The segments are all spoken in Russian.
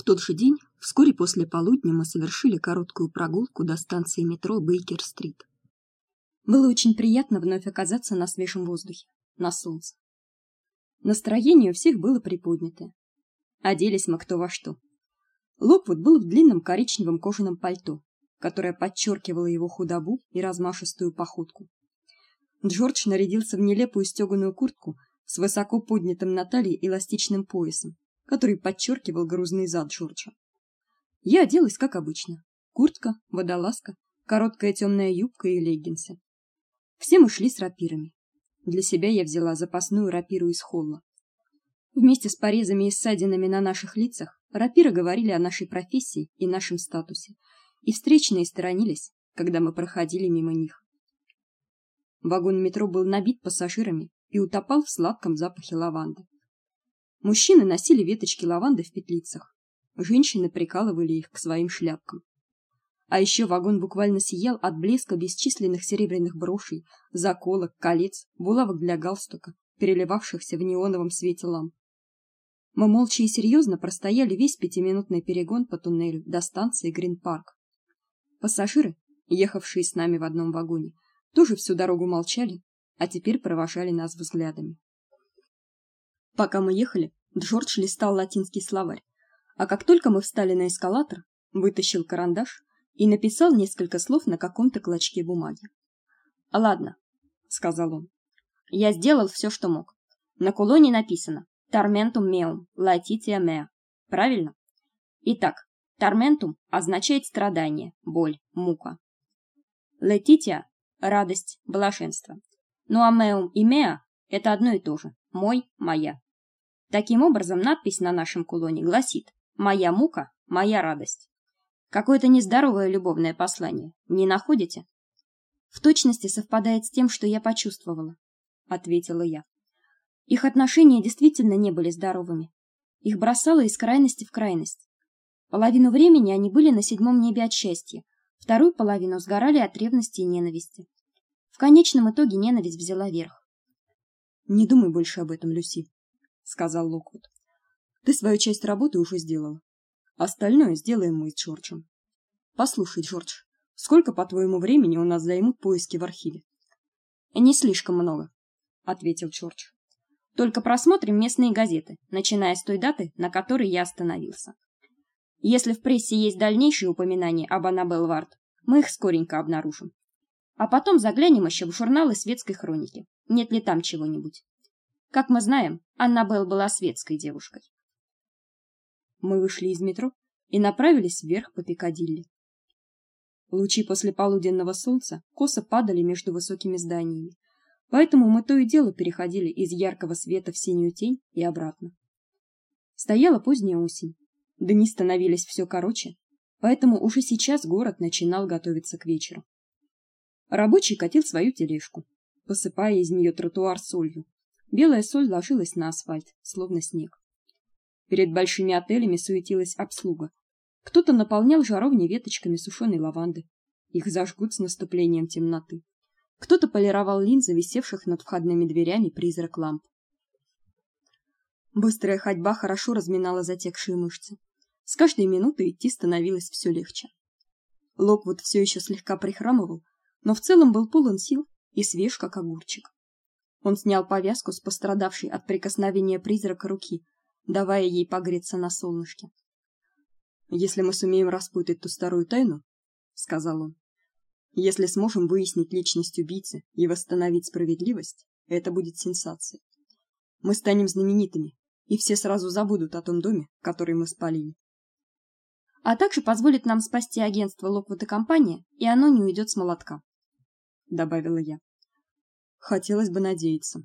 В тот же день, вскоре после полудня, мы совершили короткую прогулку до станции метро Бейкер-стрит. Было очень приятно вновь оказаться на свежем воздухе, на солнце. Настроение у всех было приподнятое. Оделись мы кто во что. Локвуд был в длинном коричневом кожаном пальто, которое подчеркивало его худобу и размашистую походку. Джордж нарядился в нелепую стёганую куртку с высоко поднятым на талии эластичным поясом, который подчеркивал грузный зад Джорджа. Я оделась как обычно: куртка, водолазка, короткая темная юбка и леггинсы. Все мы шли с рапирами. Для себя я взяла запасную рапиру из холла. Вместе с порезами и ссадинами на наших лицах рапиры говорили о нашей профессии и нашем статусе, и встречные сторонились, когда мы проходили мимо них. Вагон метро был набит пассажирами и утопал в сладком запахе лаванды. Мужчины носили веточки лаванды в петлицах, женщины прикалывали их к своим шляпкам. А еще вагон буквально сиял от блеска бесчисленных серебряных брошей, заколок, колец, булавок для галстука, переливавшихся в неоновом свете ламп. Мы молча и серьезно простояли весь пятиминутный перегон по туннелю до станции Грин-парк. Пассажиры, ехавшие с нами в одном вагоне, тоже всю дорогу молчали, а теперь провожали нас взглядами. Пока мы ехали, Джордж листал латинский словарь, а как только мы встали на эскалатор, вытащил карандаш и написал несколько слов на каком-то клочке бумаги. "Ладно", сказал он. "Я сделал все, что мог. На кулоне написано: Tormentum meum, latitia mea. Правильно? Итак, tormentum означает страдание, боль, мука. Letitia радость, блаженство. Ну а meum и mea это одно и то же. Мой, моя. Таким образом, надпись на нашем кулоне гласит: "Моя мука, моя радость". Какое-то нездоровое любовное послание, не находите? В точности совпадает с тем, что я почувствовала, ответила я. Их отношения действительно не были здоровыми. Их бросало из крайности в крайность. Половину времени они были на седьмом небе от счастья, вторую половину сгорали от ревности и ненависти. В конечном итоге ненависть взяла верх. Не думай больше об этом, Люси, сказал Локвуд. Ты свою часть работы уже сделала. Остальное сделаем мы с Джорджем. Послушай, Джордж, сколько, по-твоему, времени у нас займут поиски в архиве? Не слишком много, ответил Джордж. Только просмотрим местные газеты, начиная с той даты, на которой я остановился. Если в прессе есть дальнейшие упоминания об Аннабелл Вард, мы их скоренько обнаружим. А потом заглянем еще в журналы светской хроники. Нет ли там чего-нибудь? Как мы знаем, Аннабелл была светской девушкой. Мы вышли из метро и направились вверх по Пикадилли. Лучи после полуденного солнца косо падали между высокими зданиями, поэтому мы то и дело переходили из яркого света в синюю тень и обратно. Стояла поздняя осень, Дни становились все короче, поэтому уже сейчас город начинал готовиться к вечеру. Рабочий катил свою тележку, посыпая из нее тротуар солью. Белая соль ложилась на асфальт, словно снег. Перед большими отелями суетилась обслуга. Кто-то наполнял жаровни веточками сушеной лаванды. Их зажгут с наступлением темноты. Кто-то полировал линзы, висевших над входными дверями призрак ламп. Быстрая ходьба хорошо разминала затекшие мышцы. С каждой минутой идти становилось все легче. Локвуд все еще слегка прихрамывал, но в целом был полон сил и свеж как огурчик. Он снял повязку с пострадавшей от прикосновения призрака руки, давая ей погреться на солнышке. Если мы сумеем распутать ту старую тайну, сказал он. Если сможем выяснить личность убийцы и восстановить справедливость, это будет сенсация. Мы станем знаменитыми, и все сразу забудут о том доме, который мы спалили а также позволит нам спасти агентство Локвуд и компания, и оно не уйдет с молотка, добавила я. Хотелось бы надеяться,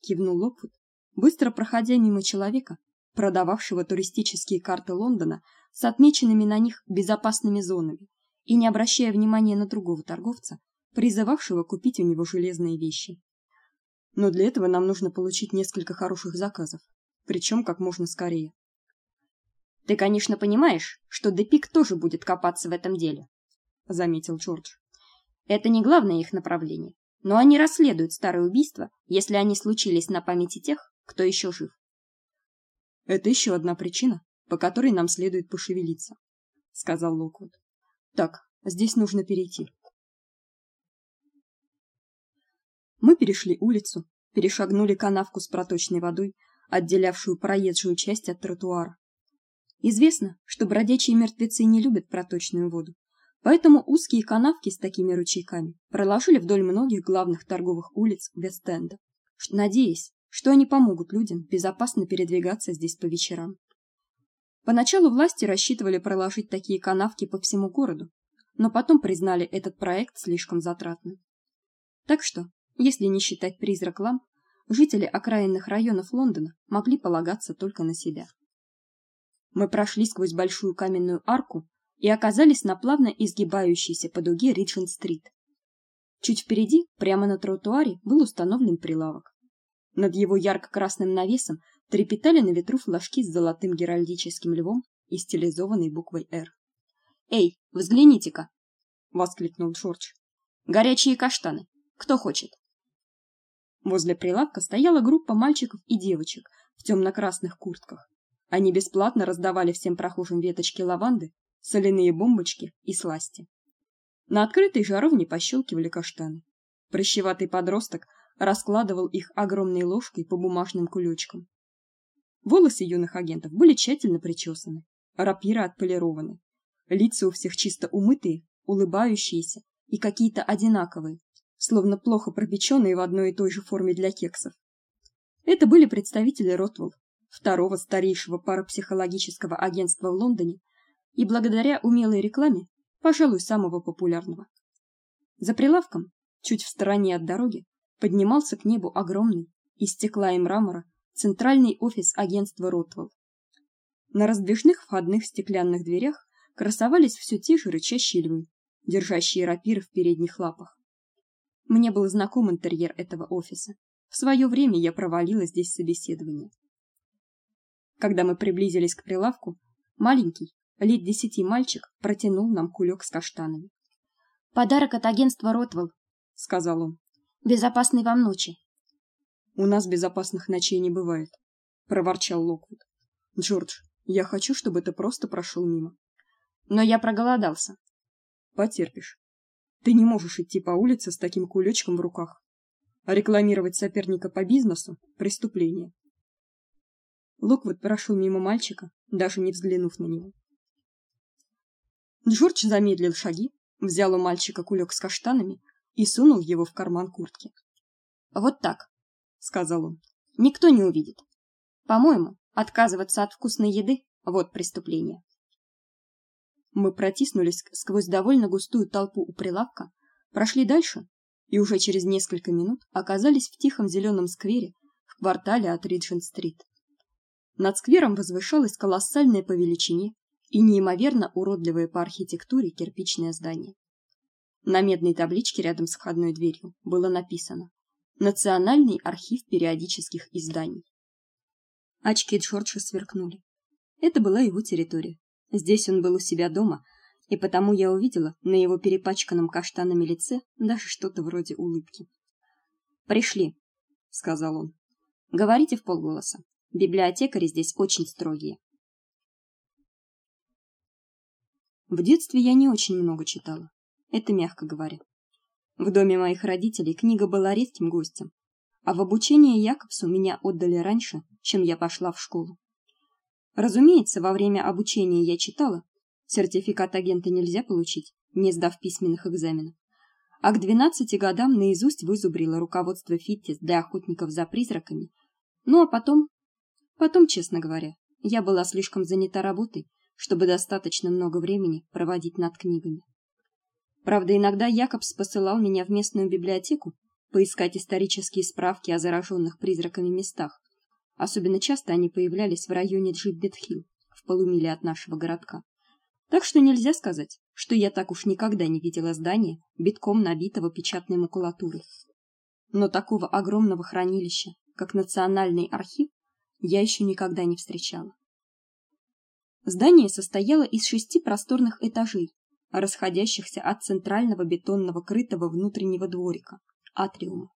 кивнул Локвуд, быстро проходя мимо человека, продававшего туристические карты Лондона с отмеченными на них безопасными зонами, и не обращая внимания на другого торговца, призывавшего купить у него железные вещи. Но для этого нам нужно получить несколько хороших заказов, причем как можно скорее. Ты, конечно, понимаешь, что Депик тоже будет копаться в этом деле, заметил Джордж. Это не главное их направление, но они расследуют старые убийства, если они случились на памяти тех, кто еще жив. Это еще одна причина, по которой нам следует пошевелиться, сказал Локвуд. Так, здесь нужно перейти. Мы перешли улицу, перешагнули канавку с проточной водой, отделявшую проезжую часть от тротуара. Известно, что бродячие мертвецы не любят проточную воду, поэтому узкие канавки с такими ручейками проложили вдоль многих главных торговых улиц Вест-Энда, надеясь, что они помогут людям безопасно передвигаться здесь по вечерам. Поначалу власти рассчитывали проложить такие канавки по всему городу, но потом признали этот проект слишком затратным. Так что, если не считать призрак ламп, жители окраинных районов Лондона могли полагаться только на себя. Мы прошли сквозь большую каменную арку и оказались на плавно изгибающейся по дуге Риджент-стрит. Чуть впереди, прямо на тротуаре, был установлен прилавок. Над его ярко-красным навесом трепетали на ветру флажки с золотым геральдическим львом и стилизованной буквой «Р». «Эй, взгляните-ка!» — воскликнул Джордж. «Горячие каштаны. Кто хочет?» Возле прилавка стояла группа мальчиков и девочек в темно-красных куртках. Они бесплатно раздавали всем прохожим веточки лаванды, соляные бомбочки и сласти. На открытой жаровне пощелкивали каштаны. Прыщеватый подросток раскладывал их огромной ложкой по бумажным кулечкам. Волосы юных агентов были тщательно причесаны, рапиры отполированы. Лица у всех чисто умытые, улыбающиеся и какие-то одинаковые, словно плохо пропеченные в одной и той же форме для кексов. Это были представители Ротвелл, второго старейшего парапсихологического агентства в Лондоне, и благодаря умелой рекламе, пожалуй, самого популярного. За прилавком, чуть в стороне от дороги, поднимался к небу огромный из стекла и мрамора центральный офис агентства Ротвелл. На раздвижных входных стеклянных дверях красовались все те же рычащие львы, держащие рапиры в передних лапах. Мне был знаком интерьер этого офиса. В свое время я провалила здесь собеседование. Когда мы приблизились к прилавку, маленький, лет десяти мальчик протянул нам кулек с каштанами. Подарок от агентства Ротвелл, сказал он. Безопасной вам ночи. У нас безопасных ночей не бывает, проворчал Локвуд. Джордж, я хочу, чтобы ты просто прошел мимо. Но я проголодался. Потерпишь. Ты не можешь идти по улице с таким кулечком в руках. А рекламировать соперника по бизнесу преступление. Локвуд прошел мимо мальчика, даже не взглянув на него. Джордж замедлил шаги, взял у мальчика кулек с каштанами и сунул его в карман куртки. Вот так, сказал он. Никто не увидит. По-моему, отказываться от вкусной еды вот преступление. Мы протиснулись сквозь довольно густую толпу у прилавка, прошли дальше и уже через несколько минут оказались в тихом зеленом сквере в квартале от Риджент-стрит. Над сквером возвышалось колоссальное по величине и неимоверно уродливое по архитектуре кирпичное здание. На медной табличке рядом с входной дверью было написано: Национальный архив периодических изданий. Очки Джорджа сверкнули. Это была его территория. Здесь он был у себя дома, и потому я увидела на его перепачканном каштанами лице даже что-то вроде улыбки. Пришли, сказал он. Говорите в полголоса. Библиотекари здесь очень строгие. В детстве я не очень много читала. Это мягко говоря. В доме моих родителей книга была редким гостем, а в обучение Якобсу меня отдали раньше, чем я пошла в школу. Разумеется, во время обучения я читала. Сертификат агента нельзя получить, не сдав письменных экзаменов. А к 12 годам наизусть вызубрила руководство Фиттис для охотников за призраками. Ну а потом Потом, честно говоря, я была слишком занята работой, чтобы достаточно много времени проводить над книгами. Правда, иногда Якобс посылал меня в местную библиотеку поискать исторические справки о зараженных призраками местах. Особенно часто они появлялись в районе Джиббет-Хилл, в полумиле от нашего городка. Так что нельзя сказать, что я так уж никогда не видела здания, битком набитого печатной макулатурой. Но такого огромного хранилища, как Национальный архив, я еще никогда не встречала. Здание состояло из шести просторных этажей, расходящихся от центрального бетонного крытого внутреннего дворика атриума.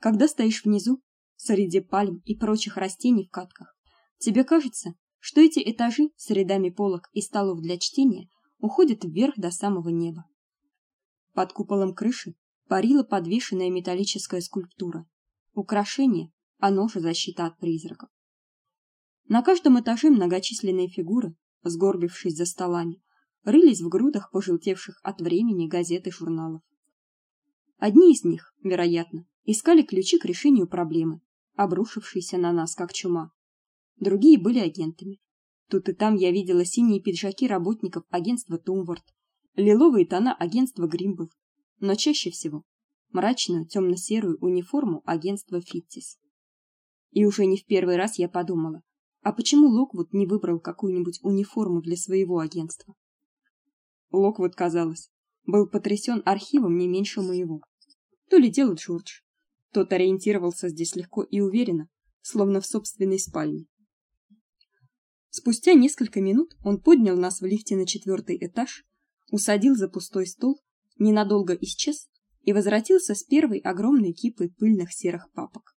Когда стоишь внизу, среди пальм и прочих растений в катках, тебе кажется, что эти этажи с рядами полок и столов для чтения уходят вверх до самого неба. Под куполом крыши парила подвешенная металлическая скульптура. Украшение, оно же защита от призраков. На каждом этаже многочисленные фигуры, сгорбившись за столами, рылись в грудах пожелтевших от времени газет и журналов. Одни из них, вероятно, искали ключи к решению проблемы, обрушившейся на нас как чума. Другие были агентами. Тут и там я видела синие пиджаки работников агентства Тумворд, лиловые тона агентства Гримбов, но чаще всего мрачную темно серую униформу агентства Фиттис. И уже не в первый раз я подумала, а почему Локвуд не выбрал какую-нибудь униформу для своего агентства? Локвуд, казалось, был потрясен архивом не меньше моего. То ли дело Джордж. Тот ориентировался здесь легко и уверенно, словно в собственной спальне. Спустя несколько минут он поднял нас в лифте на четвертый этаж, усадил за пустой стол, ненадолго исчез и возвратился с первой огромной кипой пыльных серых папок.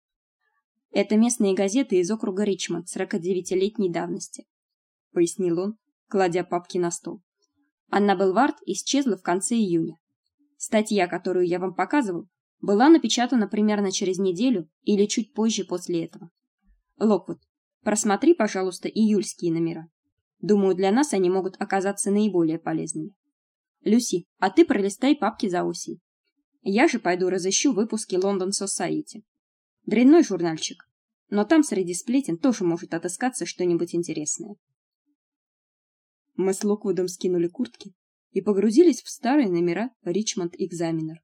Это местные газеты из округа Ричмонд 49-летней давности, пояснил он, кладя папки на стол. Анна Белвард исчезла в конце июня. Статья, которую я вам показывал, была напечатана примерно через неделю или чуть позже после этого. Локвуд, просмотри, пожалуйста, июльские номера. Думаю, для нас они могут оказаться наиболее полезными. Люси, а ты пролистай папки за осень. Я же пойду разыщу выпуски London Society. Дрянной журнальчик, но там среди сплетен тоже может отыскаться что-нибудь интересное. Мы с Локвудом скинули куртки и погрузились в старые номера Richmond Examiner.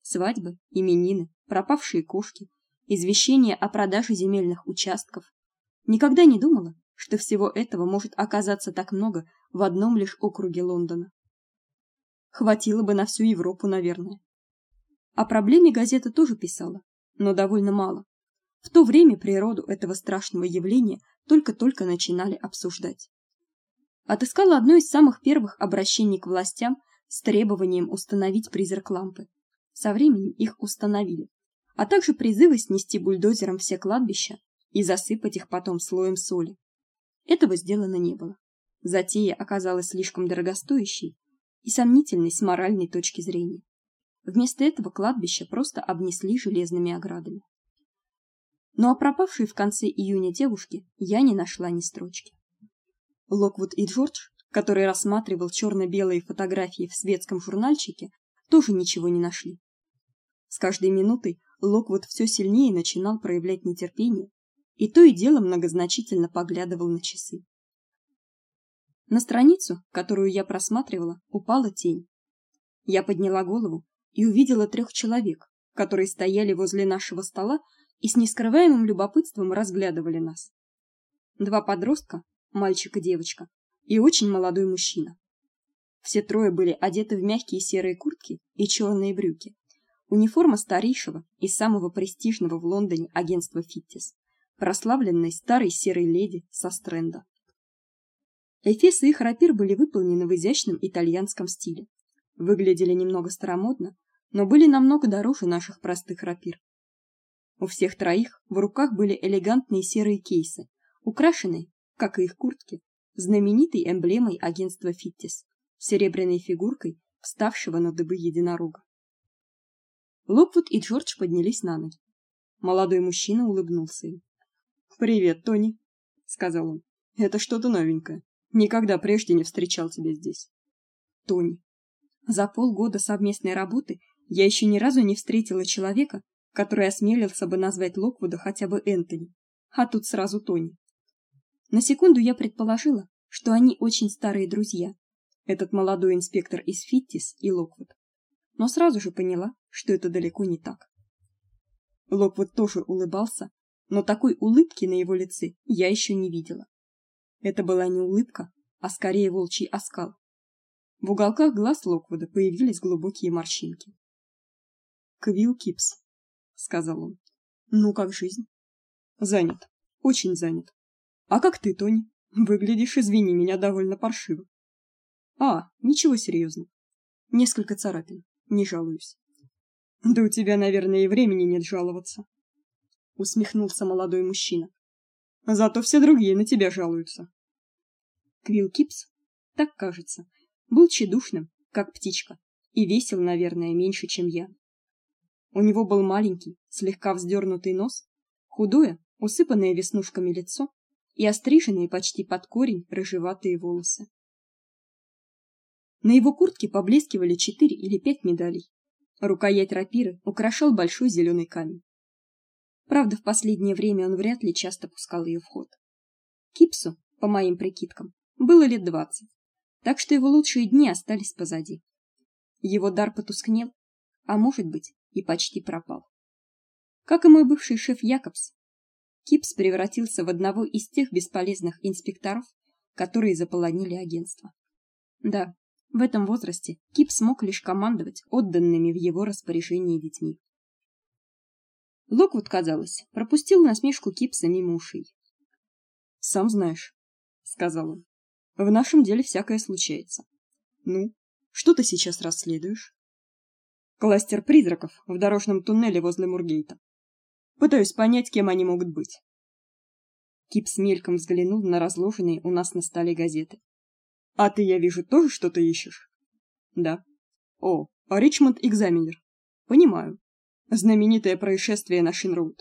Свадьбы, именины, пропавшие кошки, извещения о продаже земельных участков. Никогда не думала, что всего этого может оказаться так много в одном лишь округе Лондона. Хватило бы на всю Европу, наверное. О проблеме газета тоже писала, но довольно мало. В то время природу этого страшного явления только-только начинали обсуждать отыскала одно из самых первых обращений к властям с требованием установить призрак лампы. Со временем их установили, а также призывы снести бульдозером все кладбища и засыпать их потом слоем соли. Этого сделано не было. Затея оказалась слишком дорогостоящей и сомнительной с моральной точки зрения. Вместо этого кладбище просто обнесли железными оградами. Но о пропавшей в конце июня девушке я не нашла ни строчки. Локвуд и Джордж, который рассматривал черно белые фотографии в светском журнальчике, тоже ничего не нашли. С каждой минутой Локвуд все сильнее начинал проявлять нетерпение, и то и дело многозначительно поглядывал на часы. На страницу, которую я просматривала, упала тень. Я подняла голову и увидела трех человек, которые стояли возле нашего стола и с нескрываемым любопытством разглядывали нас. Два подростка, мальчик и девочка, и очень молодой мужчина. Все трое были одеты в мягкие серые куртки и черные брюки. Униформа старейшего и самого престижного в Лондоне агентства Фиттис, прославленной старой серой леди со стренда. Эфесы их рапир были выполнены в изящном итальянском стиле. Выглядели немного старомодно, но были намного дороже наших простых рапир. У всех троих в руках были элегантные серые кейсы, украшенные как и их куртки, знаменитой эмблемой агентства Фиттис, серебряной фигуркой вставшего на дыбы единорога. Локвуд и Джордж поднялись на ноги. Молодой мужчина улыбнулся им. "Привет, Тони", сказал он. "Это что-то новенькое. Никогда прежде не встречал тебя здесь". Тони. За полгода совместной работы я еще ни разу не встретила человека, который осмелился бы назвать Локвуда хотя бы Энтони, а тут сразу Тони. На секунду я предположила, что они очень старые друзья. Этот молодой инспектор из Фиттис и Локвуд. Но сразу же поняла, что это далеко не так. Локвуд тоже улыбался, но такой улыбки на его лице я еще не видела. Это была не улыбка, а скорее волчий оскал. В уголках глаз Локвуда появились глубокие морщинки. "Квилл Кипс", сказал он. "Ну как жизнь?" "Занят. Очень занят. А как ты, Тони? Выглядишь, извини меня, довольно паршиво. А, ничего серьезного. Несколько царапин. Не жалуюсь. Да у тебя, наверное, и времени нет жаловаться, усмехнулся молодой мужчина. Зато все другие на тебя жалуются. Квилл Кипс, так кажется, был тщедушным, как птичка, и весил, наверное, меньше, чем я. У него был маленький, слегка вздернутый нос, худое, усыпанное веснушками лицо и остриженные почти под корень рыжеватые волосы. На его куртке поблескивали четыре или пять медалей. Рукоять рапиры украшал большой зеленый камень. Правда, в последнее время он вряд ли часто пускал ее в ход. Кипсу, по моим прикидкам, было лет двадцать, так что его лучшие дни остались позади. Его дар потускнел, а может быть, и почти пропал. Как и мой бывший шеф Якобс, Кипс превратился в одного из тех бесполезных инспекторов, которые заполонили агентство. Да, в этом возрасте Кипс мог лишь командовать отданными в его распоряжение детьми. Локвуд, казалось, пропустил насмешку Кипса мимо ушей. «Сам знаешь», — сказал он, — «в нашем деле всякое случается. Ну, что ты сейчас расследуешь?» «Кластер призраков в дорожном туннеле возле Мургейта. Пытаюсь понять, кем они могут быть». Кипс мельком взглянул на разложенные у нас на столе газеты. «А ты, я вижу, тоже что-то ищешь?» «Да». «О, Ричмонд Экзаменер. Понимаю знаменитое происшествие на Шинроуд.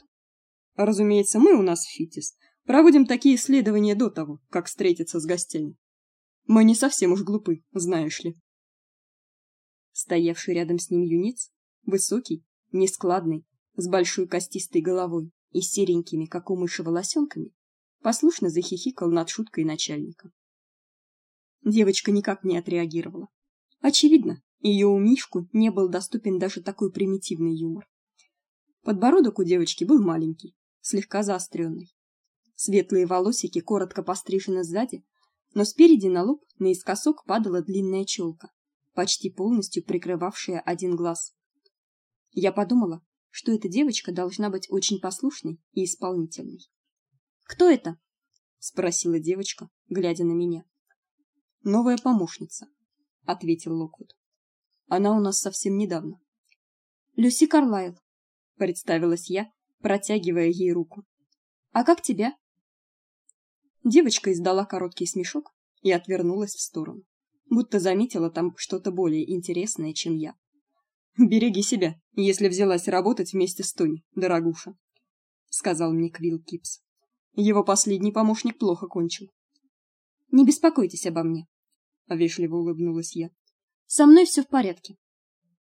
Разумеется, мы у нас в Фитис проводим такие исследования до того, как встретиться с гостями. Мы не совсем уж глупы, знаешь ли. Стоявший рядом с ним юнец, высокий, нескладный, с большой костистой головой и серенькими, как у мыши, волосенками, послушно захихикал над шуткой начальника. Девочка никак не отреагировала. Очевидно, ее умишку не был доступен даже такой примитивный юмор. Подбородок у девочки был маленький, слегка заостренный. Светлые волосики коротко пострижены сзади, но спереди на лоб наискосок падала длинная челка, почти полностью прикрывавшая один глаз. Я подумала, что эта девочка должна быть очень послушной и исполнительной. Кто это? спросила девочка, глядя на меня. Новая помощница, ответил Локвуд. Она у нас совсем недавно. Люси Карлайл, представилась я, протягивая ей руку. А как тебя? Девочка издала короткий смешок и отвернулась в сторону, будто заметила там что-то более интересное, чем я. Береги себя, если взялась работать вместе с Тони, дорогуша, сказал мне Квилл Кипс. Его последний помощник плохо кончил. Не беспокойтесь обо мне, вежливо улыбнулась я. Со мной все в порядке.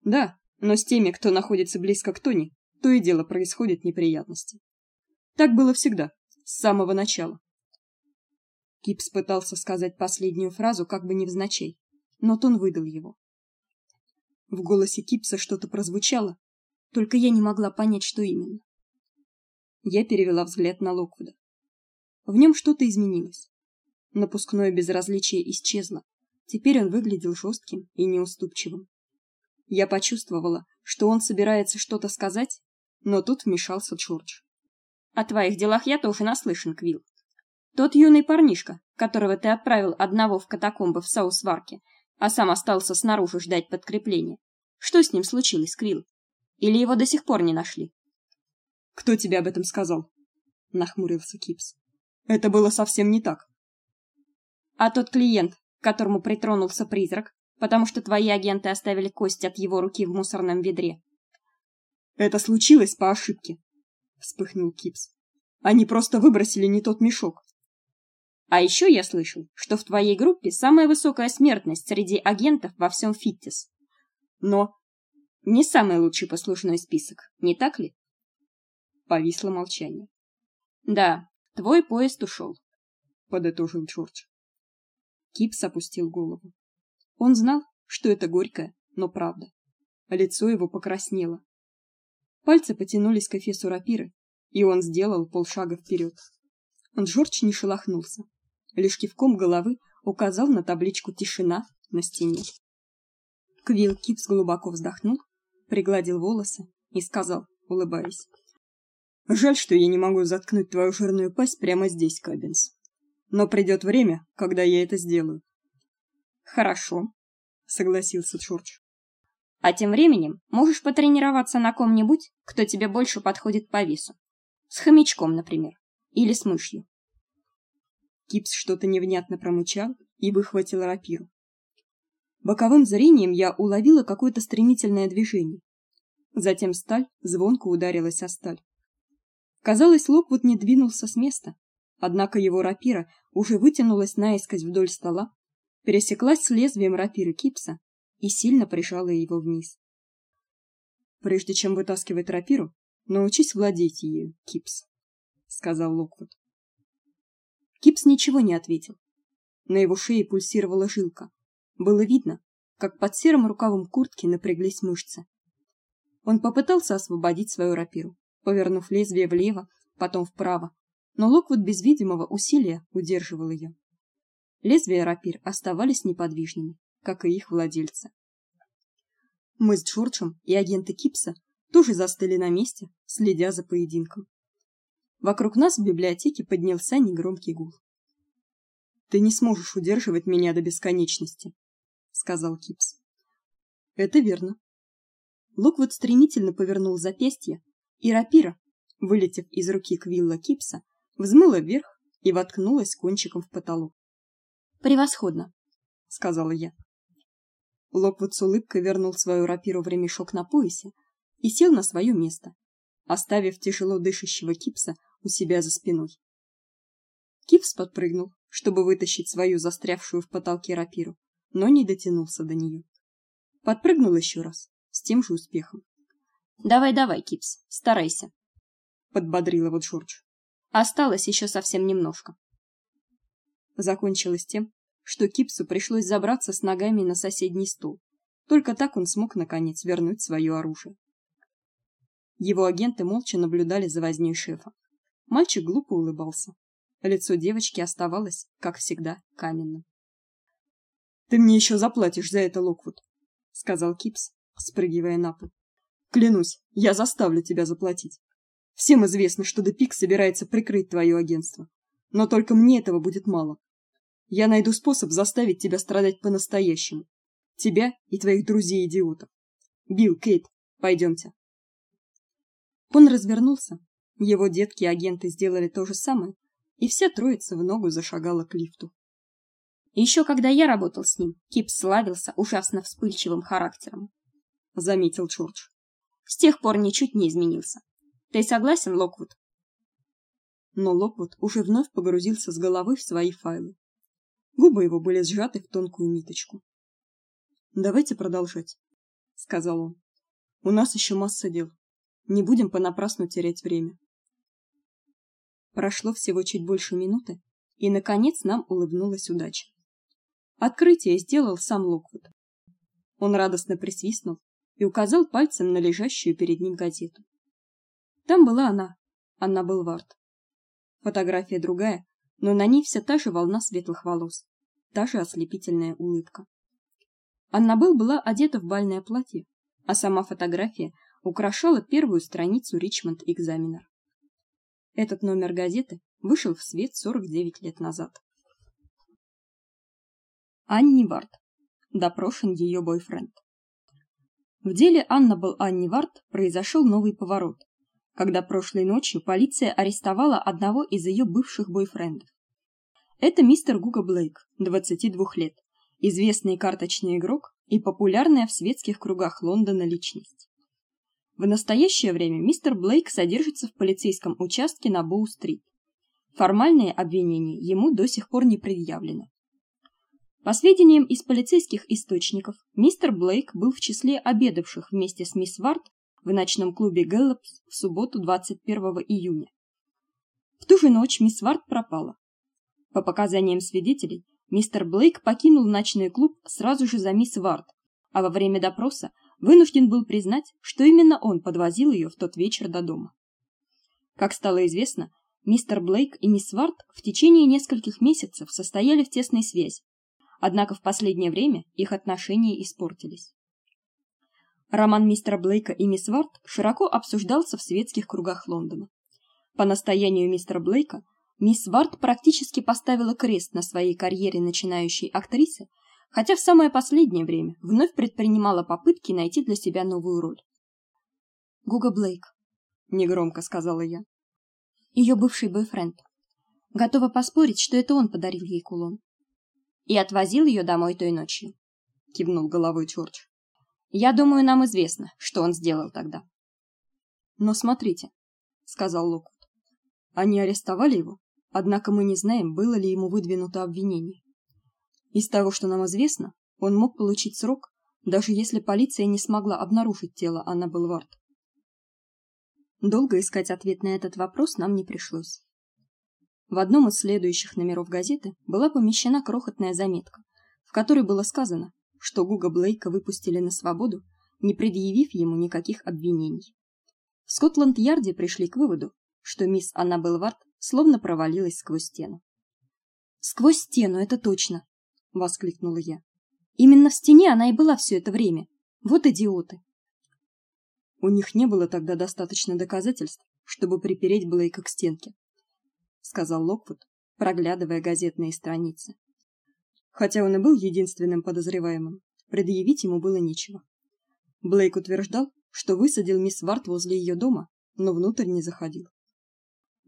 Да, но с теми, кто находится близко к Тони, то и дело происходят неприятности. Так было всегда, с самого начала. Кипс пытался сказать последнюю фразу как бы невзначай, но тон выдал его. В голосе Кипса что-то прозвучало, только я не могла понять, что именно. Я перевела взгляд на Локвуда. В нем что-то изменилось. Напускное безразличие исчезло. Теперь он выглядел жестким и неуступчивым. Я почувствовала, что он собирается что-то сказать, но тут вмешался Джордж. О твоих делах я тоже наслышан, Квилл. Тот юный парнишка, которого ты отправил одного в катакомбы в Саусварке, а сам остался снаружи ждать подкрепления. Что с ним случилось, Квилл? Или его до сих пор не нашли? Кто тебе об этом сказал? нахмурился Кипс. Это было совсем не так. А тот клиент, к которому притронулся призрак, потому что твои агенты оставили кость от его руки в мусорном ведре, это случилось по ошибке, вспыхнул Кипс. Они просто выбросили не тот мешок. А еще я слышал, что в твоей группе самая высокая смертность среди агентов во всем Фиттис. Но не самый лучший послужной список, не так ли? Повисло молчание. Да, твой поезд ушел, подытожил Джордж. Кипс опустил голову. Он знал, что это горькая, но правда. Лицо его покраснело, Пальцы потянулись к эфесу рапиры, и он сделал полшага вперед. Джордж не шелохнулся, лишь кивком головы указал на табличку тишина на стене. Квилл Кипс глубоко вздохнул, пригладил волосы и сказал, улыбаясь: "Жаль, что я не могу заткнуть твою жирную пасть прямо здесь, Кабинс. Но придет время, когда я это сделаю". "Хорошо", согласился Джордж. А тем временем можешь потренироваться на ком-нибудь, кто тебе больше подходит по весу. С хомячком, например, или с мышью. Кипс что-то невнятно промычал и выхватил рапиру. Боковым зрением я уловила какое-то стремительное движение. Затем сталь звонко ударилась о сталь. Казалось, Локвуд не двинулся с места, однако его рапира уже вытянулась наискось вдоль стола, пересеклась с лезвием рапиры Кипса и сильно прижала его вниз. Прежде чем вытаскивать рапиру, научись владеть ею, Кипс, сказал Локвуд. Кипс ничего не ответил. На его шее пульсировала жилка. Было видно, как под серым рукавом куртки напряглись мышцы. Он попытался освободить свою рапиру, повернув лезвие влево, потом вправо, но Локвуд без видимого усилия удерживал ее. Лезвия рапир оставались неподвижными, как и их владельцы. Мы с Джорджем и агенты Кипса тоже застыли на месте, следя за поединком. Вокруг нас в библиотеке поднялся негромкий гул. Ты не сможешь удерживать меня до бесконечности, сказал Кипс. Это верно. Локвуд стремительно повернул запястье, и рапира, вылетев из руки Квилла Кипса, взмыла вверх и воткнулась кончиком в потолок. Превосходно, сказала я. Локвуд с улыбкой вернул свою рапиру в ремешок на поясе и сел на свое место, оставив тяжело дышащего Кипса у себя за спиной. Кипс подпрыгнул, чтобы вытащить свою застрявшую в потолке рапиру, но не дотянулся до нее. Подпрыгнул еще раз, с тем же успехом. Давай, давай, Кипс, старайся, подбодрил его Джордж. Осталось еще совсем немножко. Закончилось тем, что Кипсу пришлось забраться с ногами на соседний стул. Только так он смог наконец вернуть свое оружие. Его агенты молча наблюдали за вознёй шефа. Мальчик глупо улыбался. Лицо девочки оставалось, как всегда, каменным. Ты мне еще заплатишь за это, Локвуд, сказал Кипс, спрыгивая на пол. Клянусь, я заставлю тебя заплатить. Всем известно, что Депик собирается прикрыть твое агентство, но только мне этого будет мало. Я найду способ заставить тебя страдать по-настоящему. Тебя и твоих друзей-идиотов. Билл, Кейт, пойдемте. Он развернулся. Его детки-агенты сделали то же самое, и вся троица в ногу зашагала к лифту. Еще когда я работал с ним, Кип славился ужасно вспыльчивым характером, заметил Чёрч. С тех пор ничуть не изменился. Ты согласен, Локвуд? Но Локвуд уже вновь погрузился с головы в свои файлы. Губы его были сжаты в тонкую ниточку. Давайте продолжать, сказал он. У нас еще масса дел. Не будем понапрасну терять время. Прошло всего чуть больше минуты, и наконец нам улыбнулась удача. Открытие сделал сам Локвуд. Он радостно присвистнул и указал пальцем на лежащую перед ним газету. Там была она, Анна Белвард. Фотография другая, но на ней вся та же волна светлых волос, та же ослепительная улыбка. Аннабель была одета в бальное платье, а сама фотография украшала первую страницу Richmond Examiner. Этот номер газеты вышел в свет 49 лет назад. Анни Варт. Допрошен ее бойфренд. В деле Анна был Анни Варт произошел новый поворот, когда прошлой ночью полиция арестовала одного из ее бывших бойфрендов. Это мистер Гуга Блейк, 22 лет, известный карточный игрок и популярная в светских кругах Лондона личность. В настоящее время мистер Блейк содержится в полицейском участке на Боу-стрит. Формальные обвинения ему до сих пор не предъявлены. По сведениям из полицейских источников, мистер Блейк был в числе обедавших вместе с мисс Варт в ночном клубе Гэллопс в субботу 21 июня. В ту же ночь мисс Варт пропала. По показаниям свидетелей, мистер Блейк покинул ночной клуб сразу же за мисс Варт, а во время допроса вынужден был признать, что именно он подвозил ее в тот вечер до дома. Как стало известно, мистер Блейк и мисс Варт в течение нескольких месяцев состояли в тесной связи. Однако в последнее время их отношения испортились. Роман мистера Блейка и мисс Варт широко обсуждался в светских кругах Лондона. По настоянию мистера Блейка, мисс Варт практически поставила крест на своей карьере начинающей актрисы хотя в самое последнее время вновь предпринимала попытки найти для себя новую роль. Гуга Блейк, негромко сказала я. Ее бывший бойфренд. Готова поспорить, что это он подарил ей кулон. и отвозил ее домой той ночью. Кивнул головой Чёрч. Я думаю, нам известно, что он сделал тогда. Но смотрите, сказал Локвуд. Они арестовали его, однако мы не знаем, было ли ему выдвинуто обвинение. Из того, что нам известно, он мог получить срок, даже если полиция не смогла обнаружить тело Анны Белвард. Долго искать ответ на этот вопрос нам не пришлось. В одном из следующих номеров газеты была помещена крохотная заметка, в которой было сказано, что Гуга Блейка выпустили на свободу, не предъявив ему никаких обвинений. В Скотланд-Ярде пришли к выводу, что мисс Аннабелл Варт словно провалилась сквозь стену. Сквозь стену, это точно, воскликнула я. Именно в стене она и была все это время. Вот идиоты. У них не было тогда достаточно доказательств, чтобы припереть Блейка к стенке, сказал Локвуд, проглядывая газетные страницы. Хотя он и был единственным подозреваемым, предъявить ему было нечего. Блейк утверждал, что высадил мисс Варт возле ее дома, но внутрь не заходил.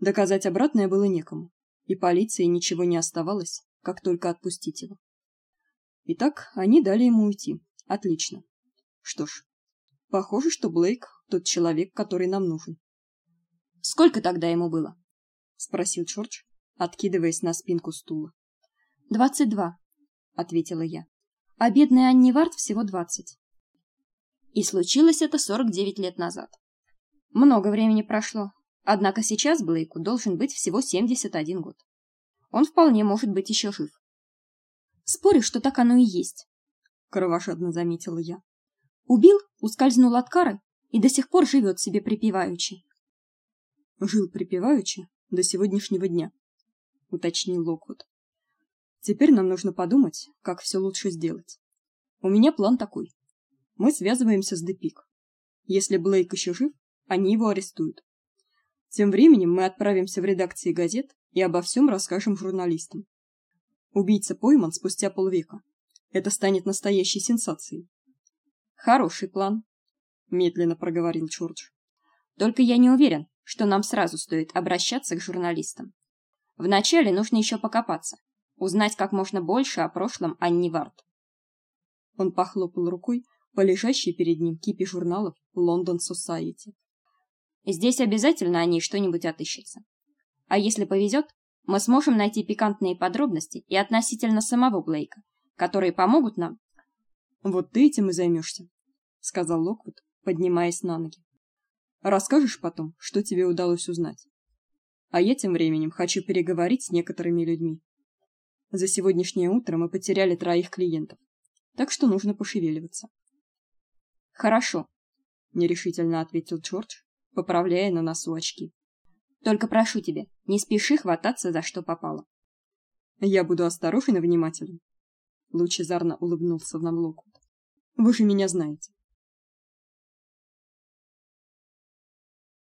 Доказать обратное было некому, и полиции ничего не оставалось, как только отпустить его. Итак, они дали ему уйти. Отлично. Что ж, похоже, что Блейк тот человек, который нам нужен. Сколько тогда ему было? спросил Чёрч, откидываясь на спинку стула. «Двадцать два», — ответила я. А бедная Анни Варт всего двадцать. И случилось это сорок девять лет назад. Много времени прошло, однако сейчас Блейку должен быть всего семьдесят один год. Он вполне может быть еще жив. Спорю, что так оно и есть, кровожадно заметила я. Убил, ускользнул от кары и до сих пор живет себе припеваючи. Жил припеваючи до сегодняшнего дня, уточнил Локвуд. Теперь нам нужно подумать, как все лучше сделать. У меня план такой. Мы связываемся с Депик. Если Блейк еще жив, они его арестуют. Тем временем мы отправимся в редакции газет и обо всем расскажем журналистам. Убийца пойман спустя полвека. Это станет настоящей сенсацией. Хороший план, медленно проговорил Чёрч. Только я не уверен, что нам сразу стоит обращаться к журналистам. Вначале нужно еще покопаться, узнать как можно больше о прошлом Анни Варт. Он похлопал рукой по лежащей перед ним кипе журналов London Society. Здесь обязательно о ней что-нибудь отыщется. А если повезет, мы сможем найти пикантные подробности и относительно самого Блейка, которые помогут нам. Вот ты этим и займешься, сказал Локвуд, поднимаясь на ноги. Расскажешь потом, что тебе удалось узнать. А я тем временем хочу переговорить с некоторыми людьми. За сегодняшнее утро мы потеряли троих клиентов. Так что нужно пошевеливаться. Хорошо, нерешительно ответил Чёрч, поправляя на носу очки. Только прошу тебя, не спеши хвататься за что попало. Я буду осторожен и внимателен. Лучезарно улыбнулся нам Локвуд. Вы же меня знаете.